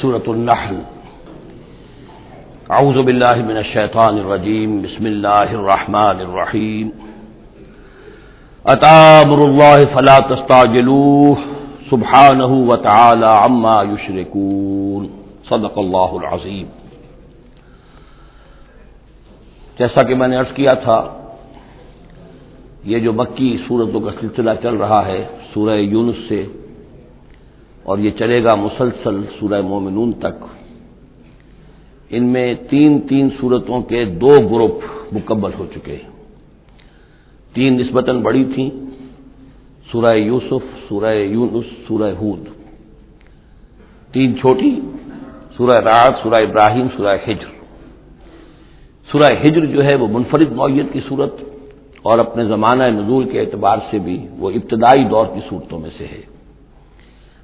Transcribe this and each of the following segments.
سورة النحل. اعوذ باللہ من الشیطان الرجیم بسم اللہ الرحمن الرحیم اتامر اللہ فلا تستعجلوه. سبحانه وتعالى عما يشركون. صدق اللہ العظیم جیسا کہ میں نے عرض کیا تھا، یہ جو مکی صورتوں کا سلسلہ چل رہا ہے، سورہ یونس سے اور یہ چلے گا مسلسل سورہ مومنون تک۔ ان میں تین تین صورتوں کے دو گروپ مکمل ہو چکے ہیں۔ تین نسبتاً بڑی تھیں۔ سورہ یوسف، سورہ یونس، سورہ ہود۔ تین چھوٹی، سورہ رات سورہ ابراہیم، سورہ ہجر سورہ ہجر جو ہے وہ منفرد نوعیت کی صورت اور اپنے زمانہ نزول کے اعتبار سے بھی وہ ابتدائی دور کی صورتوں میں سے ہے۔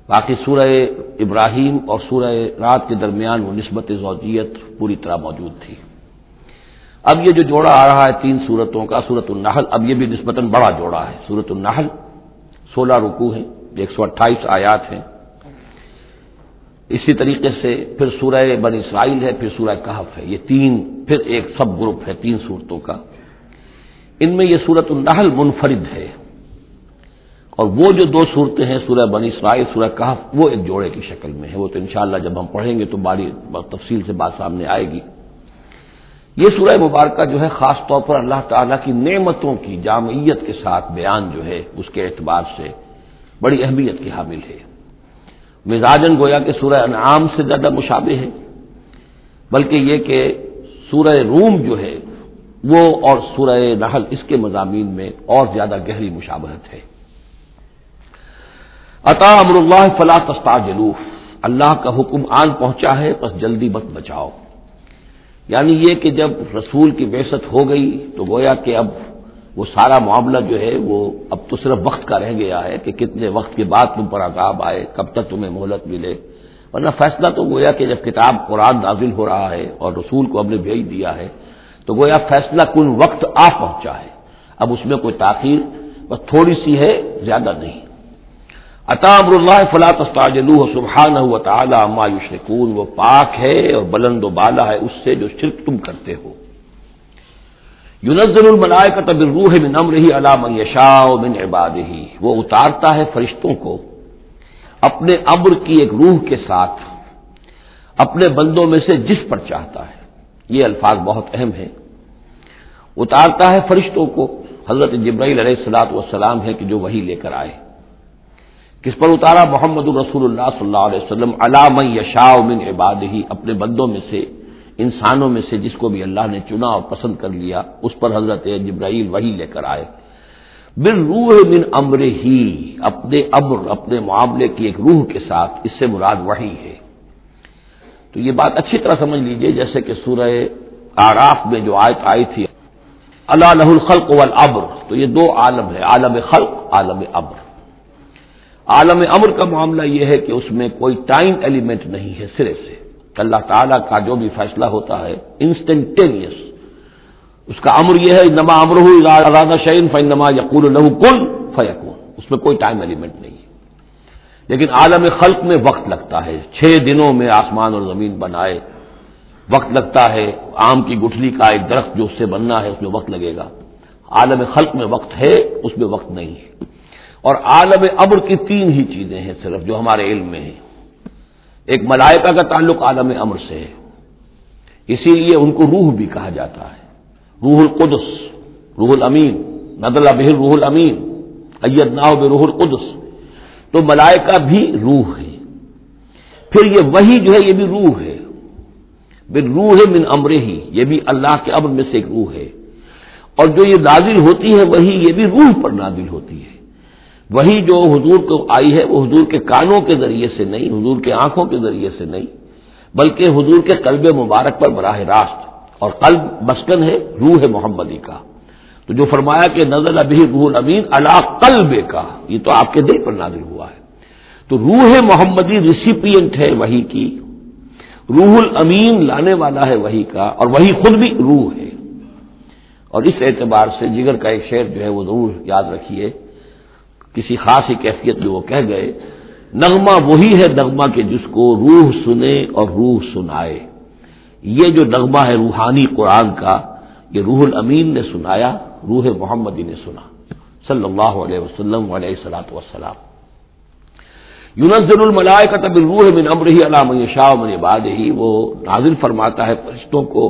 باقی سورہ ابراہیم اور سورہ رات کے درمیان وہ نسبت زوجیت پوری طرح موجود تھی۔ اب یہ جو جوڑا آ رہا ہے تین صورتوں کا سورت النحل، اب یہ بھی نسبتاً بڑا جوڑا ہے۔ سورت النحل، سولہ رکو ہیں، ایک سو اٹھائیس آیات ہیں۔ اسی طریقے سے پھر سورہ بن اسرائیل ہے، پھر سورہ کہف ہے۔ یہ تین، پھر ایک سب گروپ ہے تین صورتوں کا۔ ان میں یہ سورت النحل منفرد ہے۔ اور وہ جو دو صورتیں ہیں، سورہ بنی اسرائیل، سورہ کہف، وہ ایک جوڑے کی شکل میں ہے وہ تو انشاءاللہ جب ہم پڑھیں گے تو باری تفصیل سے بات سامنے آئے گی۔ یہ سورہ مبارکہ جو ہے، خاص طور پر اللہ تعالیٰ کی نعمتوں کی جامعیت کے ساتھ بیان جو ہے، اس کے اعتبار سے بڑی اہمیت کی حامل ہے۔ مزاجن گویا کہ سورہ انعام سے زیادہ مشابہ ہے، بلکہ یہ کہ سورہ روم جو ہے، وہ اور سورہ نحل اس کے مضامین میں اور زیادہ گہری مشابہت ہے۔ عطا امر اللہ فلاں تستا جلوف اللہ کا حکم آن پہنچا ہے، بس جلدی مت بچاؤ۔ یعنی یہ کہ جب رسول کی بحثت ہو گئی تو گویا کہ اب وہ سارا معاملہ جو ہے، وہ اب تو صرف وقت کا رہ گیا ہے کہ کتنے وقت کے بعد تم پر عذاب آئے، کب تک تمہیں مہلت ملے۔ ورنہ فیصلہ تو گویا کہ جب کتاب قرآن نازل ہو رہا ہے اور رسول کو ہم نے بھیج دیا ہے، تو گویا فیصلہ کن وقت آ پہنچا ہے۔ اب اس میں کوئی تاخیر، بس تھوڑی سی ہے، زیادہ نہیں۔ اطام اللہ فلاں تستاجلو سبحان و تعالی عما یشرکون، وہ پاک ہے اور بلند و بالا ہے اس سے جو شرک تم کرتے ہو۔ یونزل الملائے کا تب روح من امر ہی علام یشاء من عباد ہی وہ اتارتا ہے فرشتوں کو اپنے امر کی ایک روح کے ساتھ، اپنے بندوں میں سے جس پر چاہتا ہے۔ یہ الفاظ بہت اہم ہیں۔ اتارتا ہے فرشتوں کو۔ حضرت جبرائیل علیہ السلاط والسلام ہے کہ جو وہی لے کر آئے۔ کس پر اتارا محمد الرسول اللہ صلی اللہ علیہ وسلم علام یشا من عباد ہی اپنے بندوں میں سے، انسانوں میں سے جس کو بھی اللہ نے چنا اور پسند کر لیا، اس پر حضرت جبرائیل وہی لے کر آئے۔ بن روح من امر ہی اپنے امر، اپنے معاملے کی ایک روح کے ساتھ، اس سے مراد وہی ہے۔ تو یہ بات اچھی طرح سمجھ لیجیے، جیسے کہ سورہ آراف میں جو آیت آئی تھی، اللہ لہ الخلق والابر تو یہ دو عالم ہے عالم خلق، عالم ابر۔ عالم امر کا معاملہ یہ ہے کہ اس میں کوئی ٹائم ایلیمنٹ نہیں ہے، سرے سے۔ اللہ تعالیٰ کا جو بھی فیصلہ ہوتا ہے انسٹنٹینیس اس کا امر یہ ہے نما امر ہو شعین فن نما یقول لہو کل فیقون اس میں کوئی ٹائم ایلیمنٹ نہیں ہے۔ لیکن عالم خلق میں وقت لگتا ہے۔ چھ دنوں میں آسمان اور زمین بنائے۔ وقت لگتا ہے۔ آم کی گٹھلی کا ایک درخت جو اس سے بننا ہے، اس میں وقت لگے گا۔ عالم خلق میں وقت ہے، اس میں وقت نہیں ہے۔ اور عالم ابر کی تین ہی چیزیں ہیں صرف جو ہمارے علم میں ہیں۔ ایک ملائکہ کا تعلق عالم امر سے ہے۔ اسی لیے ان کو روح بھی کہا جاتا ہے۔ روح القدس، روح الامین ندل بہر روح الامین اید ناؤ بے روح القدس۔ تو ملائکہ بھی روح ہے پھر یہ وہی جو ہے، یہ بھی روح ہے۔ بن روح من امر ہی یہ بھی اللہ کے امر میں سے ایک روح ہے۔ اور جو یہ نازل ہوتی ہے وہی یہ بھی روح پر نازل ہوتی ہے۔ وہی جو حضور کو آئی ہے، وہ حضور کے کانوں کے ذریعے سے نہیں، حضور کے آنکھوں کے ذریعے سے نہیں، بلکہ حضور کے قلب مبارک پر براہ راست، اور قلب مسکن ہے، روح محمدی کا۔ تو جو فرمایا کہ نظر ابھی روح الامین اللہ قلب کا، یہ تو آپ کے دل پر نازل ہوا ہے۔ تو روح محمدی ریسیپینٹ ہے وہی کی، روح الامین لانے والا ہے وہی کا، اور وہی خود بھی روح ہے۔ اور اس اعتبار سے جگر کا ایک شعر جو ہے وہ ضرور یاد رکھیے۔ کسی خاص ہی کیفیت میں وہ کہہ گئے، نغمہ وہی ہے نغمہ کہ جس کو روح سنے اور روح سنائے۔ یہ جو نغمہ ہے روحانی قرآن کا، یہ روح الامین نے سنایا، روح محمدی نے سنا۔ صلی اللہ علیہ وسلم علیہ السلاۃ وسلام یونس الملائے کا طب روح من امر ہی علام شاہ من باد ہی وہ نازل فرماتا ہے فرشتوں کو،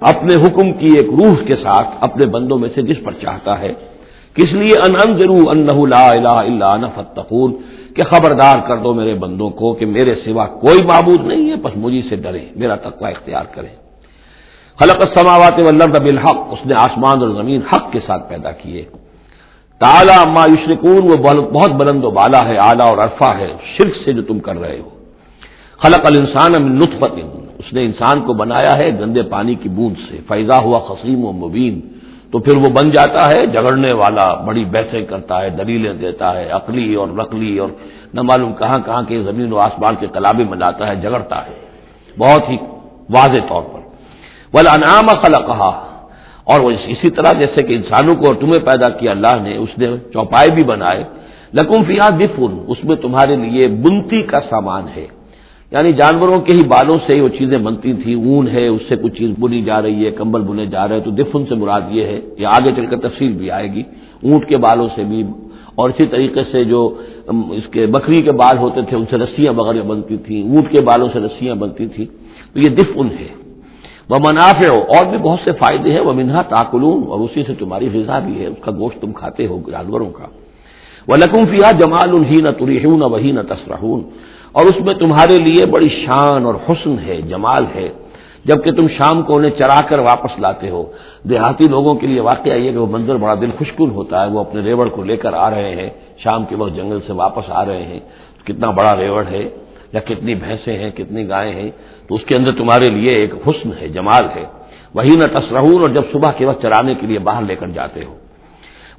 اپنے حکم کی ایک روح کے ساتھ، اپنے بندوں میں سے جس پر چاہتا ہے۔ کس لیے ان ان لا الہ الا انا فتقون کہ خبردار کر دو میرے بندوں کو کہ میرے سوا کوئی معبود نہیں ہے، بس مجھے سے ڈرے، میرا تقوی اختیار کرے۔ خلق السماوات والارض بالحق، اس نے آسمان اور زمین حق کے ساتھ پیدا کیے۔ تالا ما یشرکون، وہ بہت بلند و بالا ہے، اعلیٰ اور عرفہ ہے، شرک سے جو تم کر رہے ہو۔ خلق الانسان من نطفت اس نے انسان کو بنایا ہے گندے پانی کی بوند سے۔ فیضا ہوا خسیم و مبین تو پھر وہ بن جاتا ہے جگڑنے والا بڑی بحثیں کرتا ہے، دلیلیں دیتا ہے، عقلی اور نقلی اور نہ معلوم کہاں کہاں کے زمین و آسمان کے کلابے بناتا ہے جگڑتا ہے۔ بہت ہی واضح طور پر۔ بل انعام خلا کہا اور وہ اسی طرح جیسے کہ انسانوں کو اور تمہیں پیدا کیا اللہ نے، اس نے چوپائے بھی بنائے۔ لکم فیا دفن اس میں تمہارے لیے بنتی کا سامان ہے۔ یعنی جانوروں کے ہی بالوں سے وہ چیزیں بنتی تھیں، اون ہے، اس سے کچھ چیز بنی جا رہی ہے، کمبل بنے جا رہے ہیں، تو دفن سے مراد یہ ہے، یہ آگے چل کر تفصیل بھی آئے گی۔ اونٹ کے بالوں سے بھی، اور اسی طریقے سے جو اس کے بکری کے بال ہوتے تھے، ان سے رسیاں وغیرہ بنتی تھیں، اونٹ کے بالوں سے رسیاں بنتی تھیں۔ تو یہ دفن ہے۔ وہ منافع ہو اور بھی بہت سے فائدے ہیں۔ وہ منہا تاکلون، اور اسی سے تمہاری غذا بھی ہے، اس کا گوشت تم کھاتے ہو، جانوروں کا۔ وہ لکم فیا جمال ہی نہ تری نہ وہی نہ تصرہون اور اس میں تمہارے لیے بڑی شان اور حسن ہے، جمال ہے۔ جبکہ تم شام کو انہیں چرا کر واپس لاتے ہو۔ دیہاتی لوگوں کے لیے واقعہ یہ کہ وہ منظر بڑا دل خوشکن ہوتا ہے۔ وہ اپنے ریوڑ کو لے کر آ رہے ہیں۔ شام کے وقت جنگل سے واپس آ رہے ہیں۔ کتنا بڑا ریوڑ ہے یا کتنی بھینسیں ہیں، کتنی گائے ہیں۔ تو اس کے اندر تمہارے لیے ایک حسن ہے، جمال ہے۔ وہی نہ تصرہور اور جب صبح کے وقت چرانے کے لیے باہر لے کر جاتے ہو۔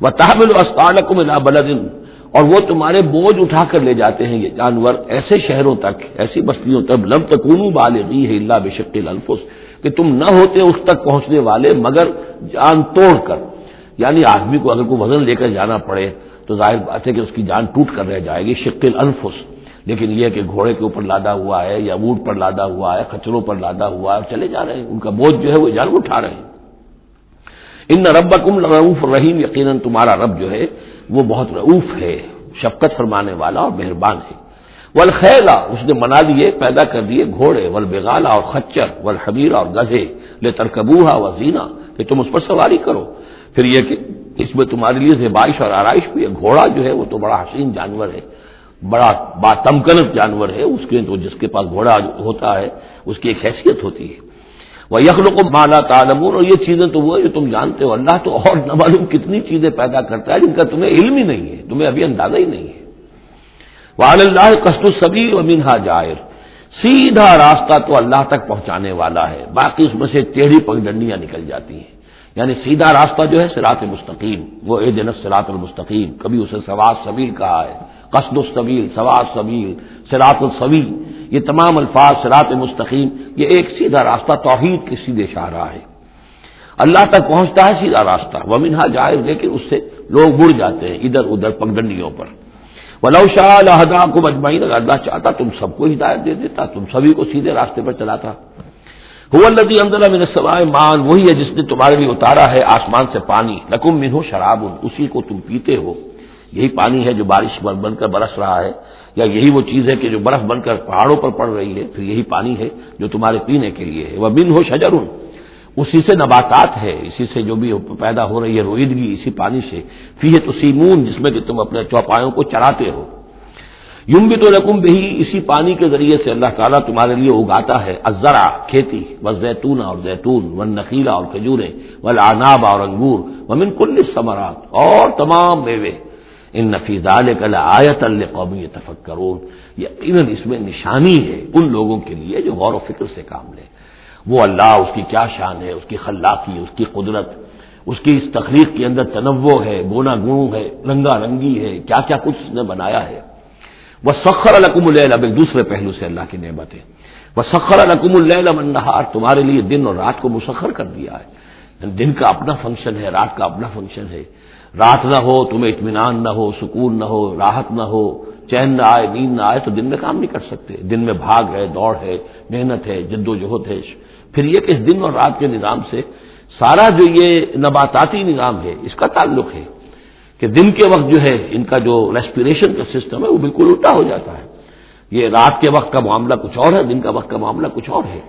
وہ تحمل استعلق میں بلدن اور وہ تمہارے بوجھ اٹھا کر لے جاتے ہیں یہ جانور ایسے شہروں تک، ایسی بستیوں تک، لم تکون بالغی ہے اللہ بشکل الفس کہ تم نہ ہوتے اس تک پہنچنے والے، مگر جان توڑ کر۔ یعنی آدمی کو اگر کوئی وزن لے کر جانا پڑے، تو ظاہر بات ہے کہ اس کی جان ٹوٹ کر رہ جائے گی شکل الفس لیکن یہ کہ گھوڑے کے اوپر لادا ہوا ہے، یا اونٹ پر لادا ہوا ہے، کچروں پر لادا ہوا ہے، چلے جا رہے ہیں۔ ان کا بوجھ جو ہے وہ جان اٹھا رہے ہیں۔ ان رب کم رعوف رحیم، یقیناً تمہارا رب جو ہے وہ بہت رعوف ہے، شفقت فرمانے والا اور مہربان ہے۔ ولخیلا اس نے منا دیے پیدا کر دیے گھوڑے ول بےغالا اور خچر ول حبیرہ اور گزے لے ترکبوہا و زینا، کہ تم اس پر سواری کرو۔ پھر یہ کہ اس میں تمہارے لیے زیبائش اور آرائش بھی ہے۔ گھوڑا جو ہے، وہ تو بڑا حسین جانور ہے، بڑا باتمکنت جانور ہے۔ اس کے تو جس کے پاس گھوڑا ہوتا ہے، اس کی ایک حیثیت ہوتی ہے۔ وہ یخل کو مالا تعلمون اور یہ چیزیں تو وہ جو تم جانتے ہو۔ اللہ تو اور نہ معلوم کتنی چیزیں پیدا کرتا ہے جن کا تمہیں علم ہی نہیں ہے، تمہیں ابھی اندازہ ہی نہیں ہے۔ وہ اللہ قسط الصبیر و منہا جائر۔ سیدھا راستہ تو اللہ تک پہنچانے والا ہے۔ باقی اس میں سے ٹیڑھی پگڈنڈیاں نکل جاتی ہیں۔ یعنی سیدھا راستہ جو ہے سرات مستقیم، وہ اے دن سرات المستقیم۔ کبھی اسے سواز سبیل کہا ہے۔ قصد الصبیل سواز سبیل سرات الصویل یہ تمام الفاظ سرات مستقیم، یہ ایک سیدھا راستہ توحید کے سیدھے شاہ رہا ہے۔ اللہ تک پہنچتا ہے سیدھا راستہ وہ منہا جائز، لیکن اس سے لوگ بڑھ جاتے ہیں ادھر ادھر پگڈنڈیوں پر۔ ولو شاہ اللہ کو مجمعین اگر اللہ چاہتا تم سب کو ہدایت دے دیتا، تم سبھی کو سیدھے راستے پر چلاتا۔ الدی اندر من سوائے مان وہی ہے جس نے تمہارے لیے اتارا ہے آسمان سے پانی۔ نقم من شراب، اسی کو تم پیتے ہو۔ یہی پانی ہے جو بارش بن بن کر برس رہا ہے۔ یا یہی وہ چیز ہے کہ جو برف بن کر پہاڑوں پر پڑ رہی ہے، پھر یہی پانی ہے جو تمہارے پینے کے لیے ہے۔ وہ بن ہو شجر اسی سے نباتات ہے، اسی سے جو بھی پیدا ہو رہی ہے رویدگی اسی پانی سے۔ فی ہے تو سیمون جس میں کہ تم اپنے چوپایوں کو چراتے ہو۔ یوں بھی تو رقم بھی اسی پانی کے ذریعے سے اللہ تعالیٰ تمہارے لیے اگاتا ہے۔ ازرا کھیتی و زیتون اور زیتون و نخیلا اور کھجورے و اور انگور۔ و من کل ثمرات اور تمام میوے۔ ان نفیز کل آیت قومی تفکرون یقیناً اس میں نشانی ہے ان لوگوں کے لیے جو غور و فکر سے کام لے وہ اللہ، اس کی کیا شان ہے، اس کی خلاقی، اس کی قدرت، اس کی اس تخلیق کے اندر تنوع ہے گونا گنو ہے، رنگا رنگی ہے، کیا کیا کچھ اس نے بنایا ہے۔ وہ سخر القم العل اب ایک دوسرے پہلو سے اللہ کی نعمت ہے وہ سخر القم النہار تمہارے لیے دن اور رات کو مسخر کر دیا ہے۔ یعنی دن کا اپنا فنکشن ہے، رات کا اپنا فنکشن ہے۔ رات نہ ہو تمہیں اطمینان نہ ہو، سکون نہ ہو، راحت نہ ہو چین نہ آئے، نیند نہ آئے، تو دن میں کام نہیں کر سکتے۔ دن میں بھاگ ہے، دوڑ ہے، محنت ہے، جد و جہد ہے۔ پھر یہ کہ اس دن اور رات کے نظام سے سارا جو یہ نباتاتی نظام ہے، اس کا تعلق ہے کہ دن کے وقت جو ہے، ان کا جو ریسپریشن کا سسٹم ہے، وہ بالکل الٹا ہو جاتا ہے۔ یہ رات کے وقت کا معاملہ کچھ اور ہے، دن کا وقت کا معاملہ کچھ اور ہے۔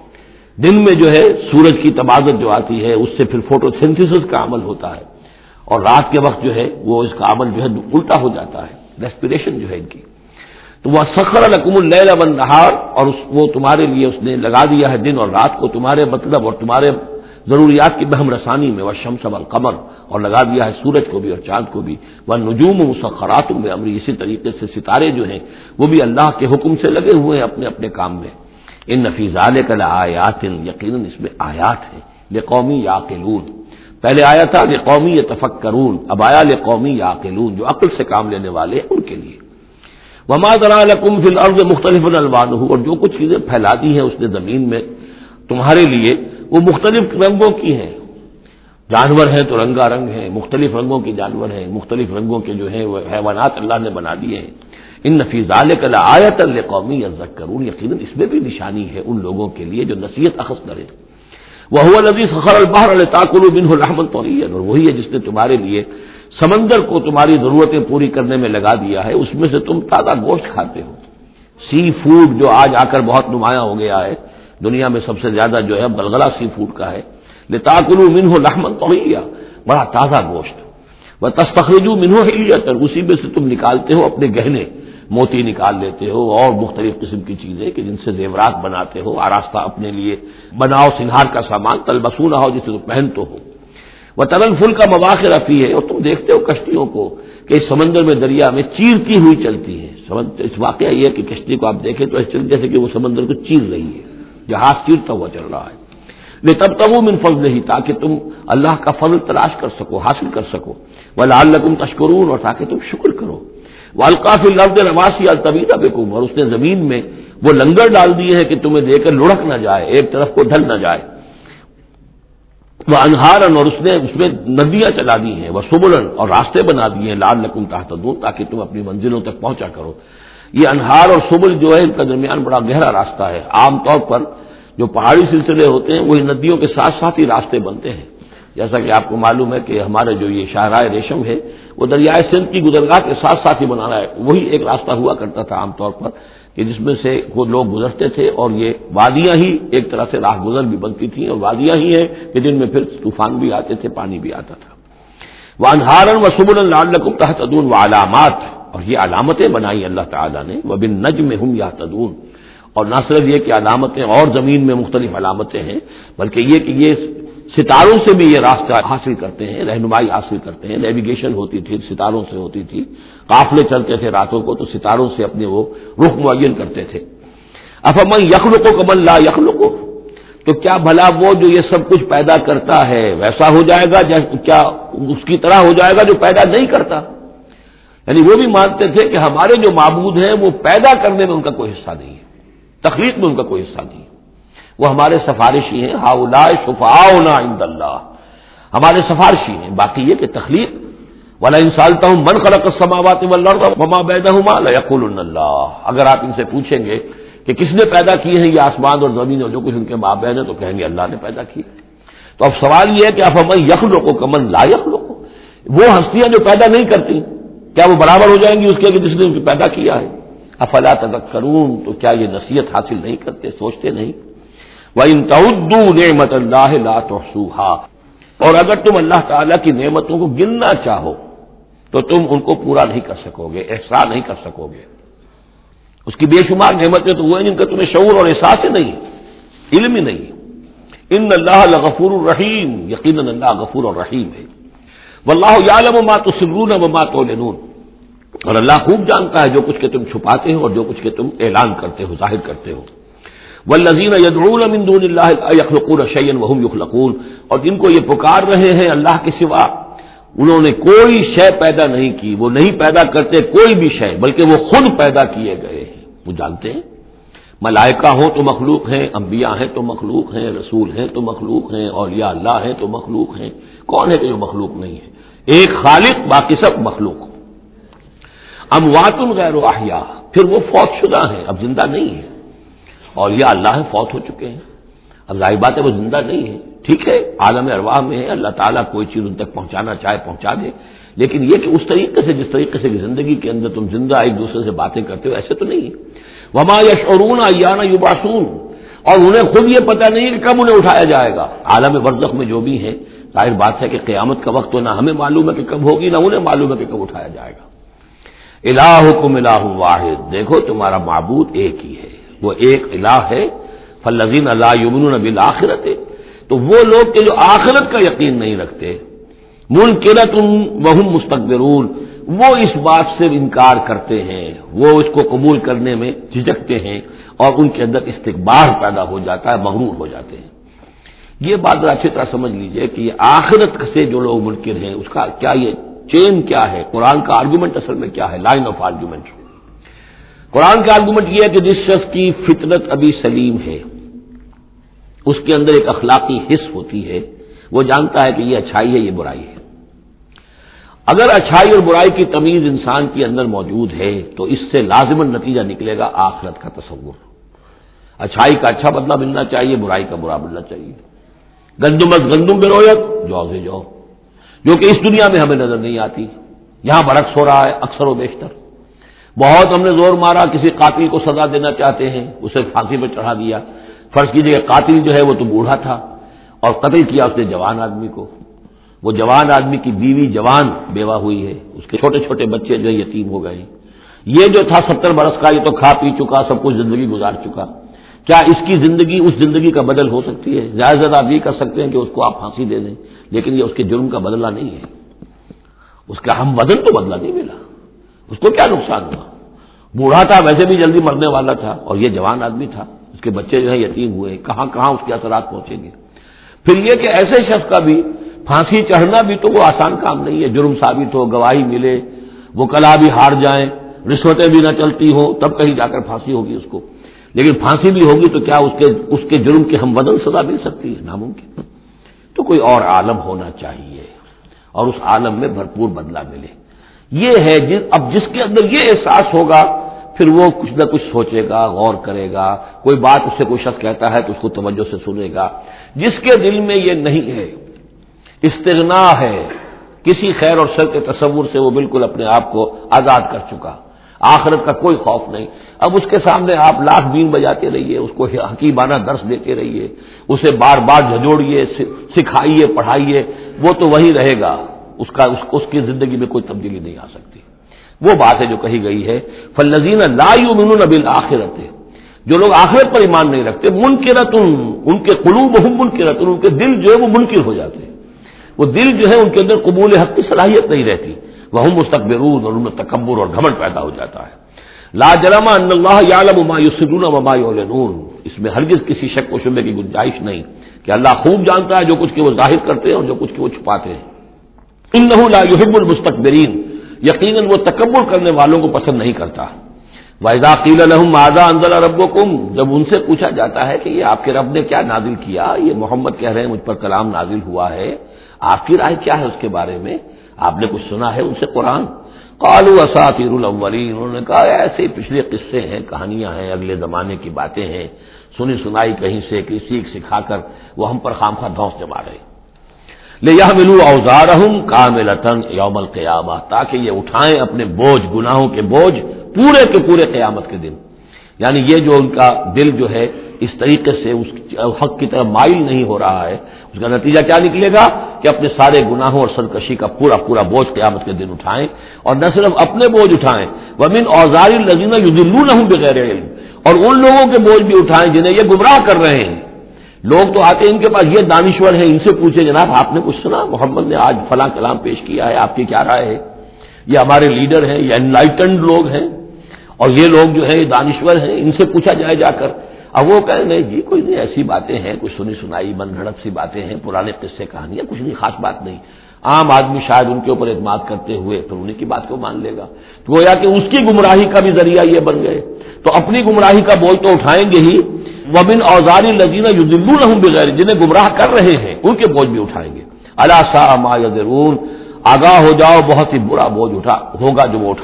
دن میں جو ہے، سورج کی تبادت جو آتی ہے، اس سے پھر فوٹو سینتھس کا عمل ہوتا ہے۔ اور رات کے وقت جو ہے وہ اس کا عمل جو ہے الٹا ہو جاتا ہے ریسپریشن جو ہے ان کی۔ تو وہ سخر القم اللیل بن نہار اور وہ تمہارے لیے اس نے لگا دیا ہے دن اور رات کو تمہارے مطلب اور تمہارے ضروریات کی بہم رسانی میں وہ شمس القمر اور لگا دیا ہے سورج کو بھی اور چاند کو بھی۔ وہ نجوم مسخرات میں امری، اسی طریقے سے ستارے جو ہیں وہ بھی اللہ کے حکم سے لگے ہوئے ہیں اپنے اپنے کام میں۔ ان نفیز کل آیات یقیناً اس میں آیات ہیں۔ یہ قومی یا پہلے آیا تھا یہ قومی یہ تفک کرون اب آیا لے قومی یا جو عقل سے کام لینے والے ہیں ان کے لیے۔ وما ذرا فی الارض مختلف الوان اور جو کچھ چیزیں پھیلا دی ہیں اس نے زمین میں تمہارے لیے، وہ مختلف رنگوں کی ہیں۔ جانور ہیں تو رنگا رنگ ہیں، مختلف رنگوں کے جانور ہیں، مختلف رنگوں کے جو ہیں وہ حیوانات اللہ نے بنا دیے ہیں۔ ان نفیز آیت القومی عزت کروں یقیناً اس میں بھی نشانی ہے ان لوگوں کے لیے جو نصیحت اخذ کرے وہ نبی فخر البحر الطاقل بن الرحمت اور وہی ہے جس نے تمہارے لیے سمندر کو تمہاری ضرورتیں پوری کرنے میں لگا دیا ہے، اس میں سے تم تازہ گوشت کھاتے ہو۔ سی فوڈ جو آج آ کر بہت نمایاں ہو گیا ہے، دنیا میں سب سے زیادہ جو ہے گلگلا سی فوڈ کا ہے۔ لتاکلو منہ لحمن تو بڑا تازہ گوشت۔ وہ تستخرجو منہ ہلیتر اسی میں سے تم نکالتے ہو اپنے گہنے۔ موتی نکال لیتے ہو اور مختلف قسم کی چیزیں کہ جن سے زیورات بناتے ہو، آراستہ اپنے لیے بناؤ سنہار کا سامان تل نہ ہو جسے تم پہن تو ہو۔ وہ ترن فل کا مواقع رفی ہے اور تم دیکھتے ہو کشتیوں کو کہ اس سمندر میں دریا میں چیرتی ہوئی چلتی ہے۔ اس واقعہ یہ ہے کہ کشتی کو آپ دیکھیں تو جیسے کہ وہ سمندر کو چیر رہی ہے۔ جہاز چیرتا ہوا چل رہا ہے۔ میں تب تب من فضل نہیں تاکہ تم اللہ کا فضل تلاش کر سکو، حاصل کر سکو۔ وہ لال تشکرون اور تاکہ تم شکر کرو۔ وہ القاف لفظ نواسی الطبیتا اور اس نے زمین میں وہ لنگر ڈال دیے ہیں کہ تمہیں دے کر لڑک نہ جائے، ایک طرف کو ڈھل نہ جائے۔ وہ انہارن اور اس نے اس میں ندیاں چلا دی ہیں وہ سبلن اور راستے بنا دیے ہیں لال نقم تحت دور تاکہ تم اپنی منزلوں تک پہنچا کرو۔ یہ انہار اور سبل جو ہے، ان کا درمیان بڑا گہرا راستہ ہے۔ عام طور پر جو پہاڑی سلسلے ہوتے ہیں، وہی ندیوں کے ساتھ ساتھ ہی راستے بنتے ہیں۔ جیسا کہ آپ کو معلوم ہے کہ ہمارے جو یہ شاہراہ ریشم ہے، وہ دریائے سندھ کی گزرگاہ کے ساتھ ساتھ ہی بنانا ہے۔ وہی ایک راستہ ہوا کرتا تھا عام طور پر کہ جس میں سے وہ لوگ گزرتے تھے اور یہ وادیاں ہی ایک طرح سے راہ گزر بھی بنتی تھیں اور وادیاں ہی ہیں کہ جن میں پھر طوفان بھی آتے تھے، پانی بھی آتا تھا۔ وہ و سب القم تحت و علامات۔ اور یہ علامتیں بنائی اللہ تعالیٰ نے۔ وہ بن نج میں ہوں یا تدون اور نہ صرف یہ کہ علامتیں اور زمین میں مختلف علامتیں ہیں، بلکہ یہ کہ یہ ستاروں سے بھی یہ راستہ حاصل کرتے ہیں، رہنمائی حاصل کرتے ہیں نیویگیشن ہوتی تھی، ستاروں سے ہوتی تھی۔ قافلے چلتے تھے راتوں کو تو ستاروں سے اپنے وہ رخ معین کرتے تھے۔ افمن یخل کو کمل لا یخل کو تو کیا بھلا وہ جو یہ سب کچھ پیدا کرتا ہے، ویسا ہو جائے گا کیا اس کی طرح ہو جائے گا جو پیدا نہیں کرتا؟ یعنی وہ بھی مانتے تھے کہ ہمارے جو معبود ہیں وہ پیدا کرنے میں ان کا کوئی حصہ نہیں ہے، تخلیق میں ان کا کوئی حصہ نہیں ہے۔ وہ ہمارے سفارشی ہیں ہاؤلا شفا عند اللہ۔ ہمارے سفارشی ہیں، باقی یہ کہ تخلیق۔ والا انسالتا ہوں من خلق سماوات وما بیدہما لیقول اللہ اگر آپ ان سے پوچھیں گے کہ کس نے پیدا کیے ہیں یہ آسمان اور زمین اور جو کچھ ان کے ماں بہن ہے تو کہیں گے اللہ نے پیدا کی تو اب سوال یہ ہے کہ آپ ہمیں یخ لوگوں کمن لا یخ لوگوں وہ ہستیاں جو پیدا نہیں کرتی، کیا وہ برابر ہو جائیں گی اس کے کہ جس نے ان کو پیدا کیا ہے؟ افلا تک کروں تو کیا یہ نصیحت حاصل نہیں کرتے، سوچتے نہیں؟ وہ ان نعمت اللہ لا توحا اور اگر تم اللہ تعالی کی نعمتوں کو گننا چاہو، تو تم ان کو پورا نہیں کر سکو گے احساس نہیں کر سکو گے اس کی بے شمار نعمتیں تو وہ ہیں جن کا تمہیں شعور اور احساس ہی نہیں، علم ہی نہیں۔ ان اللہ غفور الرحیم یقین اللہ غفور اور رحیم ہے۔ واللہ یعلم ما تسرون وما تعلنون۔ اور اللہ خوب جانتا ہے جو کچھ کہ تم چھپاتے ہو اور جو کچھ کہ تم اعلان کرتے ہو، ظاہر کرتے ہو۔ والذین یدعون من دون اللہ یخلقون شیئا وهم یخلقون۔ اور جن کو یہ پکار رہے ہیں اللہ کے سوا، انہوں نے کوئی شے پیدا نہیں کی۔ وہ نہیں پیدا کرتے کوئی بھی شے، بلکہ وہ خود پیدا کیے گئے ہیں۔ وہ جانتے ہیں؟ ملائکہ ہوں تو مخلوق ہیں، انبیاء ہیں تو مخلوق ہیں، رسول ہیں تو مخلوق ہیں اور یا اللہ ہیں تو مخلوق ہیں۔ کون ہے کہ جو مخلوق نہیں ہے؟ ایک خالق، باقی سب مخلوق۔ اموات غیر و پھر وہ فوت شدہ ہیں، اب زندہ نہیں ہے اور یہ اللہ فوت ہو چکے ہیں۔ اب ظاہر بات ہے وہ زندہ نہیں ہے۔ ٹھیک ہے، عالم ارواح میں ہے، اللہ تعالیٰ کوئی چیز ان تک پہنچانا چاہے پہنچا دے۔ لیکن یہ کہ اس طریقے سے، جس طریقے سے زندگی کے اندر تم زندہ ایک دوسرے سے باتیں کرتے ہو، ایسے تو نہیں ہے۔ وما یشعرون ایانا یبعثون اور انہیں خود یہ پتہ نہیں کہ کب انہیں اٹھایا جائے گا۔ عالم ورزخ میں جو بھی ہیں، ظاہر بات ہے کہ قیامت کا وقت تو نہ ہمیں معلوم ہے کہ کب ہوگی، نہ انہیں معلوم ہے کہ کب اٹھایا جائے گا۔ الہکم الہ واحد۔ دیکھو، تمہارا معبود ایک ہی ہے۔ وہ ایک الہ ہے فلزین اللہ یمن بالآخرت، تو وہ لوگ کہ جو آخرت کا یقین نہیں رکھتے منکرت وہم مستقبرون وہ اس بات سے انکار کرتے ہیں، وہ اس کو قبول کرنے میں جھجکتے ہیں اور ان کے اندر استقبال پیدا ہو جاتا ہے، مغرور ہو جاتے ہیں۔ یہ بات اچھی طرح سمجھ لیجیے کہ یہ آخرت سے جو لوگ منکر ہیں، اس کا کیا یہ چین کیا ہے؟ قرآن کا آرگومنٹ اصل میں کیا ہے؟ لائن آف آرگومنٹ قرآن کا آرگومنٹ یہ ہے کہ جس شخص کی فطرت ابھی سلیم ہے، اس کے اندر ایک اخلاقی حص ہوتی ہے، وہ جانتا ہے کہ یہ اچھائی ہے، یہ برائی ہے۔ اگر اچھائی اور برائی کی تمیز انسان کے اندر موجود ہے، تو اس سے لازمن نتیجہ نکلے گا آخرت کا تصور۔ اچھائی کا اچھا بدلہ ملنا چاہیے، برائی کا برا ملنا چاہیے۔ گندمت گندم بے رویت جو سے جو جو کہ اس دنیا میں ہمیں نظر نہیں آتی، یہاں برعکس ہو رہا ہے، اکثر و بیشتر۔ بہت ہم نے زور مارا، کسی قاتل کو سزا دینا چاہتے ہیں، اسے پھانسی پہ چڑھا دیا۔ فرض کیجیے قاتل جو ہے وہ تو بوڑھا تھا اور قتل کیا اس نے جوان آدمی کو۔ وہ جوان آدمی کی بیوی جوان بیوہ ہوئی ہے، اس کے چھوٹے چھوٹے بچے جو یتیم ہو گئے یہ جو تھا ستر برس کا، یہ تو کھا پی چکا، سب کچھ زندگی گزار چکا۔ کیا اس کی زندگی، اس زندگی کا بدل ہو سکتی ہے؟ زیادہ زیادہ آپ یہ کر سکتے ہیں کہ اس کو آپ پھانسی دے دیں، لیکن یہ اس کے جرم کا بدلہ نہیں ہے۔ اس کا ہم بدل تو بدلہ نہیں ملا اس کو کیا نقصان ہوا؟ بوڑھا تھا، ویسے بھی جلدی مرنے والا تھا اور یہ جوان آدمی تھا۔ اس کے بچے جو ہے یتیم ہوئے، کہاں کہاں اس کے اثرات پہنچیں گے؟ پھر یہ کہ ایسے شخص کا بھی پھانسی چڑھنا بھی تو وہ آسان کام نہیں ہے۔ جرم ثابت ہو، گواہی ملے، وہ کلا بھی ہار جائیں، رشوتیں بھی نہ چلتی ہوں، تب کہیں جا کر پھانسی ہوگی اس کو۔ لیکن پھانسی بھی ہوگی تو کیا اس کے اس کے جرم کی ہم بدل سزا مل سکتی ہے؟ ناممکن۔ تو کوئی اور عالم ہونا چاہیے اور اس عالم میں بھرپور بدلہ ملے۔ یہ ہے جس اب جس کے اندر یہ احساس ہوگا، پھر وہ کچھ نہ کچھ سوچے گا، غور کرے گا۔ کوئی بات اس سے کوئی شخص کہتا ہے تو اس کو توجہ سے سنے گا۔ جس کے دل میں یہ نہیں ہے، استغنا ہے، کسی خیر اور شر کے تصور سے وہ بالکل اپنے آپ کو آزاد کر چکا۔ آخرت کا کوئی خوف نہیں۔ اب اس کے سامنے آپ لاکھ بین بجاتے رہیے، اس کو حکیمانہ درس دیتے رہیے، اسے بار بار جھجوڑیے، سکھائیے، پڑھائیے، وہ تو وہی رہے گا۔ اس کا اس کی زندگی میں کوئی تبدیلی نہیں آ سکتی۔ وہ بات ہے جو کہی گئی ہے فلزین لا یؤمنون نبی آخرت جو لوگ آخرت پر ایمان نہیں رکھتے منکرت ان کے قلوب ہم منکرت ان کے دل جو ہے وہ منکر ہو جاتے وہ دل جو ہے ان کے اندر قبول حق کی صلاحیت نہیں رہتی۔ وہ مستقبرون اور ان میں تکبر اور گھمٹ پیدا ہو جاتا ہے۔ لا جرما ان اللہ یعلم ما یسرون وما یعلنون اس میں ہرگز کسی شک و شبے کی گنجائش نہیں کہ اللہ خوب جانتا ہے جو کچھ کہ وہ ظاہر کرتے ہیں اور جو کچھ کہ وہ چھپاتے ہیں۔ انه لا يحب المستكبرین یقیناً وہ تکبر کرنے والوں کو پسند نہیں کرتا۔ وحضا قیل الحم آزا انزل رب جب ان سے پوچھا جاتا ہے کہ یہ آپ کے رب نے کیا نازل کیا، یہ محمد کہہ رہے ہیں مجھ پر کلام نازل ہوا ہے، آپ کی رائے کیا ہے اس کے بارے میں؟ آپ نے کچھ سنا ہے ان سے قرآن؟ قالو اساطیر الاولین انہوں نے کہا، ایسے پچھلے قصے ہیں، کہانیاں ہیں، اگلے زمانے کی باتیں ہیں۔ سنی سنائی کہیں سے، کسی سیکھ سکھا کر وہ ہم پر خام خواہ دھوس جما رہے۔ لے یہ ملو اوزار ہوں کام یوم القیامہ، تاکہ یہ اٹھائیں اپنے بوجھ، گناہوں کے بوجھ پورے کے پورے قیامت کے دن۔ یعنی یہ جو ان کا دل جو ہے، اس طریقے سے اس حق کی طرف مائل نہیں ہو رہا ہے، اس کا نتیجہ کیا نکلے گا؟ کہ اپنے سارے گناہوں اور سرکشی کا پورا پورا بوجھ قیامت کے دن اٹھائیں، اور نہ صرف اپنے بوجھ اٹھائیں، ومن اوزار الزینہ یدلون ہوں بغیر علم۔ اور ان لوگوں کے بوجھ بھی اٹھائیں جنہیں یہ گمراہ کر رہے ہیں۔ لوگ تو آتے ہیں ان کے پاس، یہ دانشور ہے ان سے پوچھے جناب آپ نے کچھ سنا؟ محمد نے آج فلاں کلام پیش کیا ہے، آپ کی کیا رائے ہے؟ یہ ہمارے لیڈر ہیں، یہ انلائٹنڈ لوگ ہیں، اور یہ لوگ جو ہے یہ دانشور ہیں، ان سے پوچھا جائے جا کر۔ اب وہ کہیں، نہیں جی کوئی نہیں، ایسی باتیں ہیں کچھ سنی سنائی من گھڑت سی باتیں ہیں، پرانے قصے، کہانیاں، کچھ نہیں خاص بات نہیں۔ عام آدمی شاید ان کے اوپر اعتماد کرتے ہوئے پھر انہیں کی بات کو مان لے گا۔ تو گویا کہ اس کی گمراہی کا بھی ذریعہ یہ بن گئے۔ تو اپنی گمراہی کا بوجھ تو اٹھائیں گے ہی۔ وبن اوزاری لذینہ یو ہوں بغیر جنہیں گمراہ کر رہے ہیں، ان کے بوجھ بھی اٹھائیں گے۔ اللہ سا ما آگاہ ہو جاؤ، بہت ہی برا بوجھ اٹھا ہوگا جو وہ اٹھا